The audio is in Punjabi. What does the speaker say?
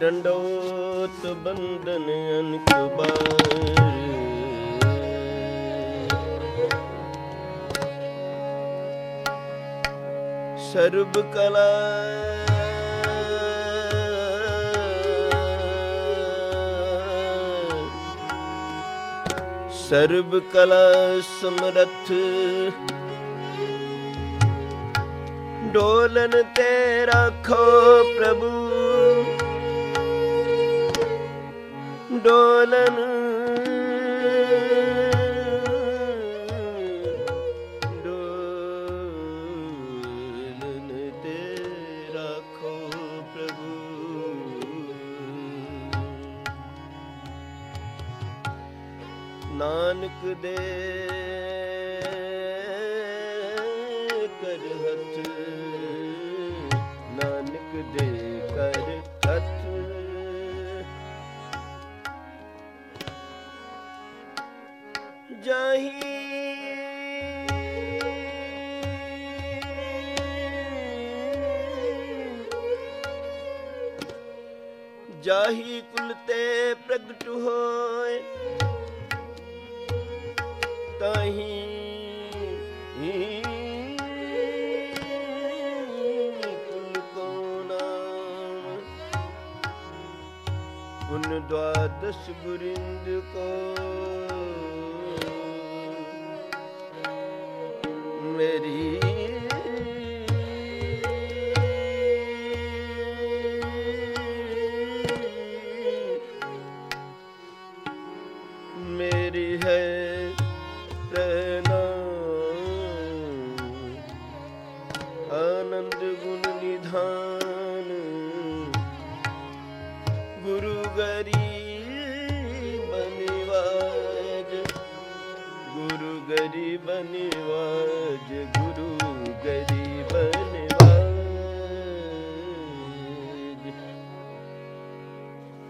ਡੰਡੋਤ ਬੰਧਨ ਅਨਕਬਾਰ ਸਰਬ ਕਲਾ ਸਰਬ ਕਲਾ ਸਮਰਥ। ਡੋਲਨ ਤੇ ਰੱਖੋ ਪ੍ਰਭੂ। ਡੋਲਨ ਡੋਲਨ ਨਾਨਕ ਦੇ ਕਰ ਹੱਥ ਨਾਨਕ ਦੇ ਕਰ ਹੱਥ। ਜਾਹੀ ਜਾਹੀ ਕੁਲ ਤੇ ਪ੍ਰਗਟ ਹੋਏ। ਤਾਹੀ ਕੁਲ ਕੋ ਨਾਮ ਪੁਨ ਦਵਾਦਸ ਗੁਰਿੰਦ ਕੋ ਮੇਰੀ ਮੇਰੀ ਹੈ ਆਨੰਦ ਗੁਣ ਨਿਧਾਨ। ਗੁਰੂ ਗਰੀਬ ਗੁਰੂ ਗਰੀਬ ਨਿਵਾਜ ਗੁਰੂ ਗਰੀਬ